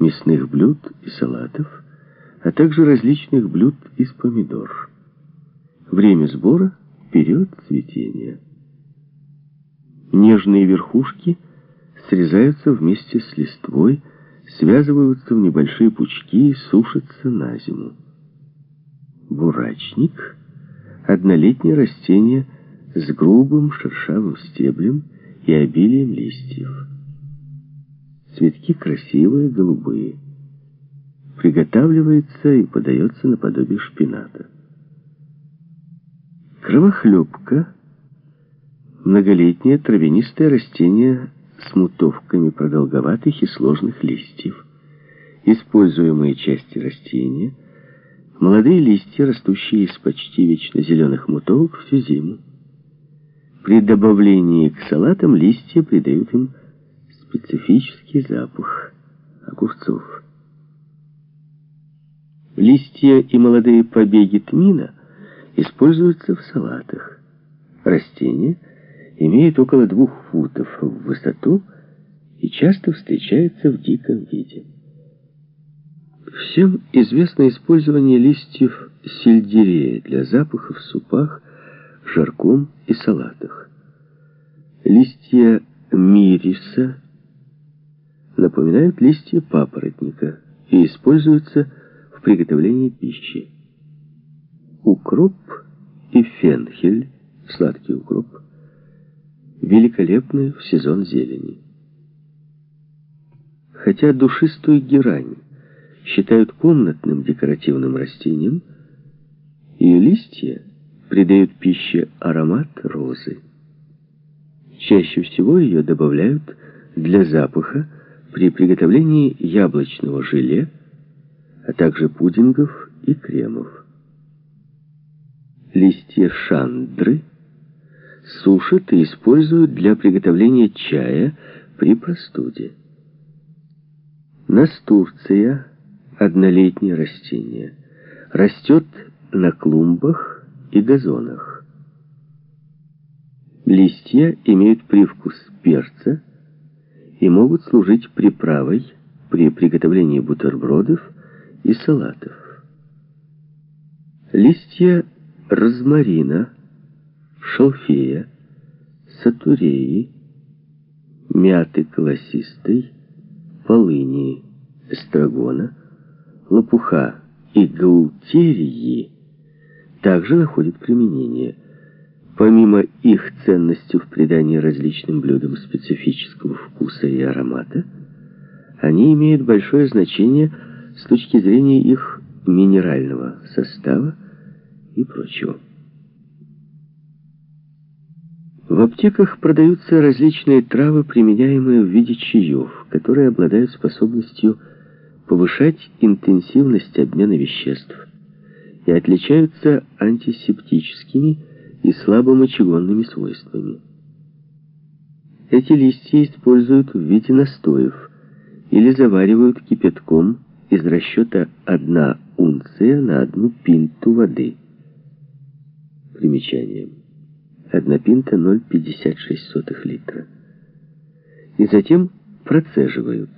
мясных блюд и салатов, а также различных блюд из помидор. Время сбора – период цветения. Нежные верхушки срезаются вместе с листвой, связываются в небольшие пучки и сушатся на зиму. Бурачник – однолетнее растение с грубым шершавым стеблем и обилием листьев. Цветки красивые, голубые. Приготавливается и подается наподобие шпината. Кровохлебка – многолетнее травянистое растение с мутовками продолговатых и сложных листьев. Используемые части растения – молодые листья, растущие из почти вечно зеленых мутовок всю зиму. При добавлении к салатам листья придают им специфический запах огурцов. Листья и молодые побеги тмина используются в салатах. Растение имеет около двух футов в высоту и часто встречается в диком виде. Всем известно использование листьев сельдерея для запаха в супах, жарком и салатах. Листья мириса напоминают листья папоротника и используются в приготовлении пищи. Укроп и фенхель, сладкий укроп, великолепны в сезон зелени. Хотя душистую герань считают комнатным декоративным растением, ее листья придают пище аромат розы. Чаще всего ее добавляют для запаха при приготовлении яблочного желе, а также пудингов и кремов. Листья шандры сушат и используют для приготовления чая при простуде. Настурция – однолетнее растение. Растет на клумбах и газонах. Листья имеют привкус перца, и могут служить приправой при приготовлении бутербродов и салатов. Листья розмарина, шалфея, сатуреи, мяты колосистой, полыни, эстрагона, лопуха и гаултерии также находят применение – Помимо их ценности в придании различным блюдам специфического вкуса и аромата, они имеют большое значение с точки зрения их минерального состава и прочего. В аптеках продаются различные травы, применяемые в виде чаев, которые обладают способностью повышать интенсивность обмена веществ и отличаются антисептическими и слабомочегонными свойствами. Эти листья используют в виде настоев или заваривают кипятком из расчета 1 унция на одну пинту воды. Примечание. 1 пинта 0,56 литра. И затем процеживают.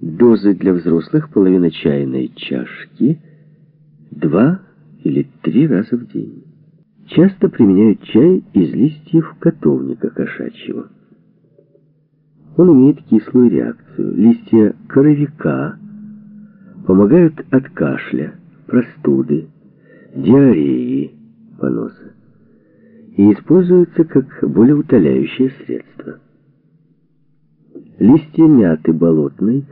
Дозы для взрослых половина чайной чашки, 2 или три раза в день. Часто применяют чай из листьев котовника кошачьего. Он имеет кислую реакцию. Листья коровика помогают от кашля, простуды, диареи, поноса и используются как болеутоляющее средство. Листья мяты болотной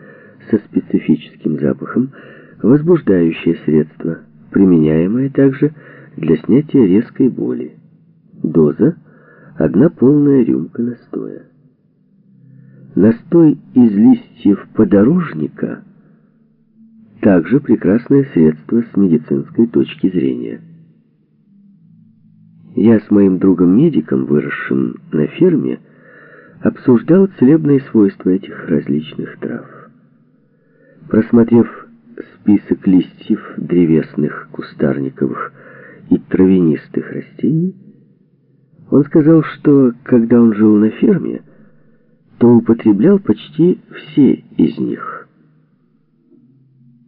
со специфическим запахом – возбуждающее средство – применяемое также для снятия резкой боли. Доза – одна полная рюмка настоя. Настой из листьев подорожника – также прекрасное средство с медицинской точки зрения. Я с моим другом-медиком, выросшим на ферме, обсуждал целебные свойства этих различных трав. Просмотрев список листьев древесных, кустарниковых и травянистых растений, он сказал, что когда он жил на ферме, что употреблял почти все из них.